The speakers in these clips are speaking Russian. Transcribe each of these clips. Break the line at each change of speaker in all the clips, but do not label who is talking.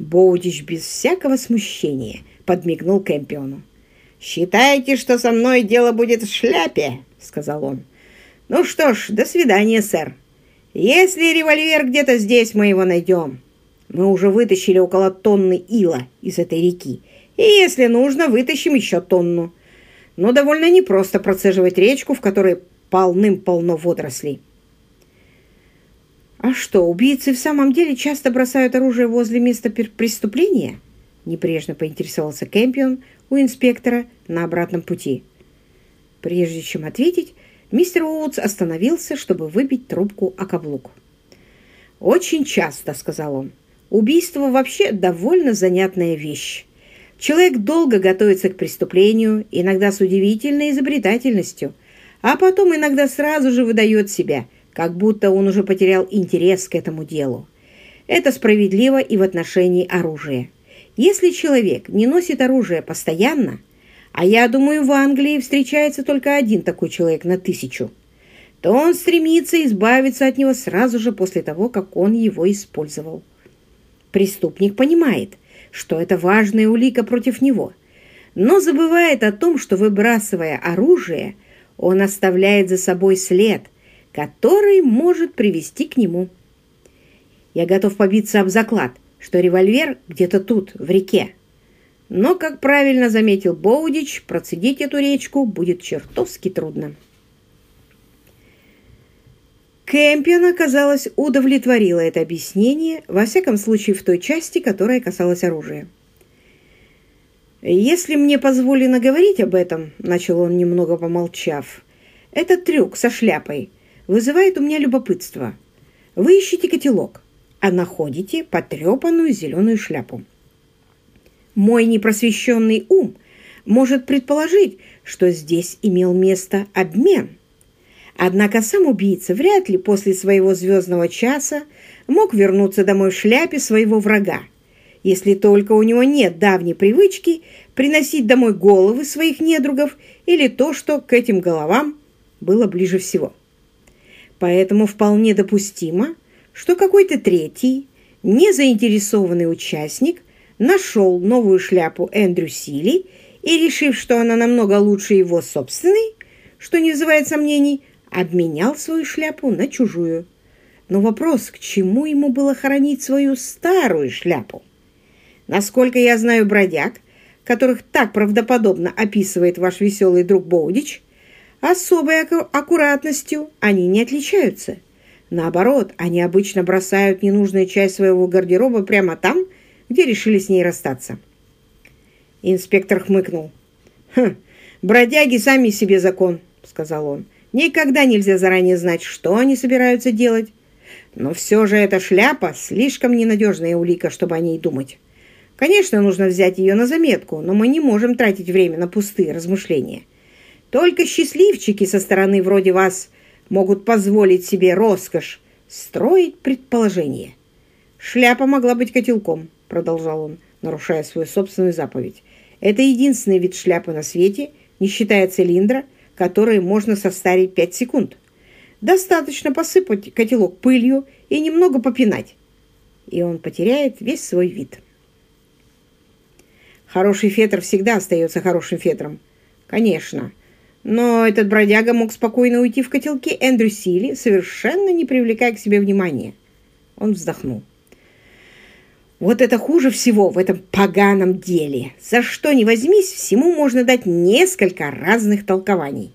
Боудич без всякого смущения подмигнул Кэмпиону. «Считайте, что со мной дело будет в шляпе», — сказал он. «Ну что ж, до свидания, сэр. Если револьвер где-то здесь, мы его найдем. Мы уже вытащили около тонны ила из этой реки, и если нужно, вытащим еще тонну. Но довольно непросто процеживать речку, в которой полным-полно водорослей». «А что, убийцы в самом деле часто бросают оружие возле места преступления?» Небрежно поинтересовался Кэмпион у инспектора на обратном пути. Прежде чем ответить, мистер Уотс остановился, чтобы выбить трубку о каблук. «Очень часто», — сказал он. «Убийство вообще довольно занятная вещь. Человек долго готовится к преступлению, иногда с удивительной изобретательностью, а потом иногда сразу же выдает себя, как будто он уже потерял интерес к этому делу. Это справедливо и в отношении оружия. Если человек не носит оружие постоянно, а я думаю, в Англии встречается только один такой человек на тысячу, то он стремится избавиться от него сразу же после того, как он его использовал. Преступник понимает, что это важная улика против него, но забывает о том, что, выбрасывая оружие, он оставляет за собой след, который может привести к нему. Я готов побиться об заклад – что револьвер где-то тут, в реке. Но, как правильно заметил Боудич, процедить эту речку будет чертовски трудно. Кэмпиона, казалось, удовлетворило это объяснение, во всяком случае в той части, которая касалась оружия. «Если мне позволено говорить об этом», — начал он, немного помолчав, — «этот трюк со шляпой вызывает у меня любопытство. Вы ищете котелок а находите потрепанную зеленую шляпу. Мой непросвещенный ум может предположить, что здесь имел место обмен. Однако сам убийца вряд ли после своего звездного часа мог вернуться домой в шляпе своего врага, если только у него нет давней привычки приносить домой головы своих недругов или то, что к этим головам было ближе всего. Поэтому вполне допустимо, что какой-то третий, незаинтересованный участник нашел новую шляпу Эндрю Сили и, решив, что она намного лучше его собственной, что не вызывает сомнений, обменял свою шляпу на чужую. Но вопрос, к чему ему было хоронить свою старую шляпу? Насколько я знаю бродяг, которых так правдоподобно описывает ваш веселый друг Боудич, особой аккуратностью они не отличаются – Наоборот, они обычно бросают ненужную часть своего гардероба прямо там, где решили с ней расстаться. Инспектор хмыкнул. «Хм, бродяги сами себе закон», — сказал он. «Никогда нельзя заранее знать, что они собираются делать. Но все же эта шляпа слишком ненадежная улика, чтобы о ней думать. Конечно, нужно взять ее на заметку, но мы не можем тратить время на пустые размышления. Только счастливчики со стороны вроде вас — могут позволить себе роскошь строить предположения. «Шляпа могла быть котелком», — продолжал он, нарушая свою собственную заповедь. «Это единственный вид шляпы на свете, не считая цилиндра, который можно состарить пять секунд. Достаточно посыпать котелок пылью и немного попинать, и он потеряет весь свой вид». Хороший фетр всегда остается хорошим фетром. Конечно, но этот бродяга мог спокойно уйти в котелке Эндрю Сили, совершенно не привлекая к себе внимания. Он вздохнул. Вот это хуже всего в этом поганом деле. За что ни возьмись, всему можно дать несколько разных толкований.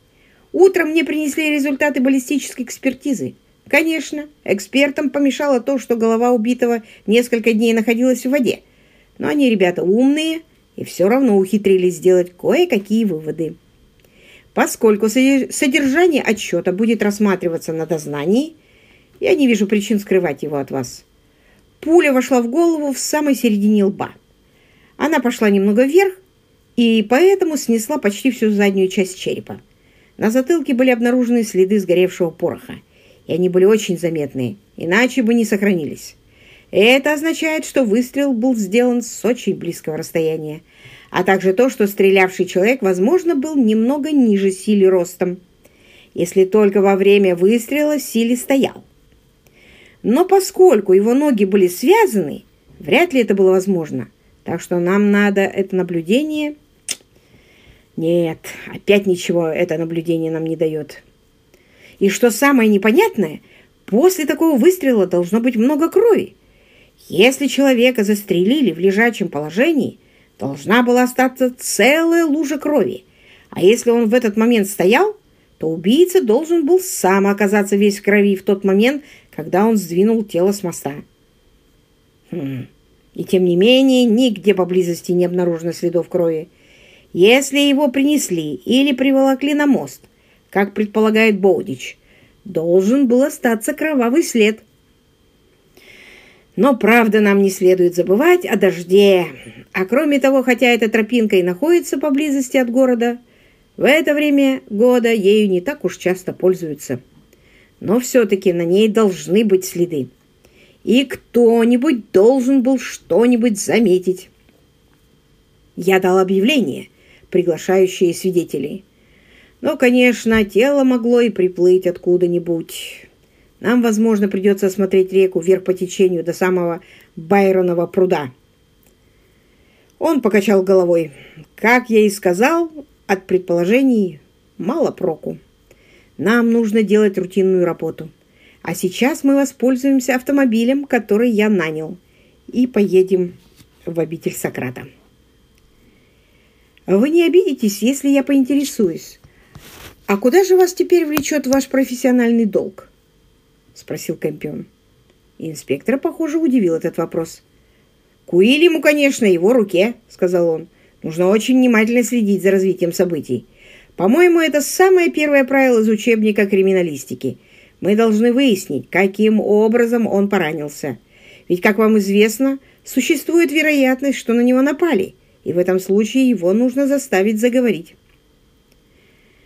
Утром мне принесли результаты баллистической экспертизы. Конечно, экспертам помешало то, что голова убитого несколько дней находилась в воде. Но они ребята умные и все равно ухитрились сделать кое-какие выводы. Поскольку содержание отчета будет рассматриваться на дознании, я не вижу причин скрывать его от вас. Пуля вошла в голову в самой середине лба. Она пошла немного вверх и поэтому снесла почти всю заднюю часть черепа. На затылке были обнаружены следы сгоревшего пороха, и они были очень заметные, иначе бы не сохранились. Это означает, что выстрел был сделан с очень близкого расстояния, а также то, что стрелявший человек, возможно, был немного ниже Сили ростом, если только во время выстрела Сили стоял. Но поскольку его ноги были связаны, Вряд ли это было возможно. Так что нам надо это наблюдение... Нет, опять ничего это наблюдение нам не дает. И что самое непонятное, после такого выстрела должно быть много крови. Если человека застрелили в лежачем положении, должна была остаться целая лужа крови. А если он в этот момент стоял, то убийца должен был сам оказаться весь в крови в тот момент, когда он сдвинул тело с моста. Хм. И тем не менее, нигде поблизости не обнаружено следов крови. Если его принесли или приволокли на мост, как предполагает Боудич, должен был остаться кровавый след. Но, правда, нам не следует забывать о дожде. А кроме того, хотя эта тропинка и находится поблизости от города, в это время года ею не так уж часто пользуются. Но все-таки на ней должны быть следы и кто-нибудь должен был что-нибудь заметить. Я дал объявление, приглашающее свидетелей. Но, конечно, тело могло и приплыть откуда-нибудь. Нам, возможно, придется осмотреть реку вверх по течению до самого Байронова пруда. Он покачал головой. Как я и сказал, от предположений мало проку. Нам нужно делать рутинную работу. А сейчас мы воспользуемся автомобилем, который я нанял, и поедем в обитель Сократа. Вы не обидитесь, если я поинтересуюсь. А куда же вас теперь влечет ваш профессиональный долг? Спросил Кэмпион. Инспектора, похоже, удивил этот вопрос. «К Уильяму, конечно, его руке», — сказал он. «Нужно очень внимательно следить за развитием событий. По-моему, это самое первое правило из учебника криминалистики — мы должны выяснить, каким образом он поранился. Ведь, как вам известно, существует вероятность, что на него напали, и в этом случае его нужно заставить заговорить.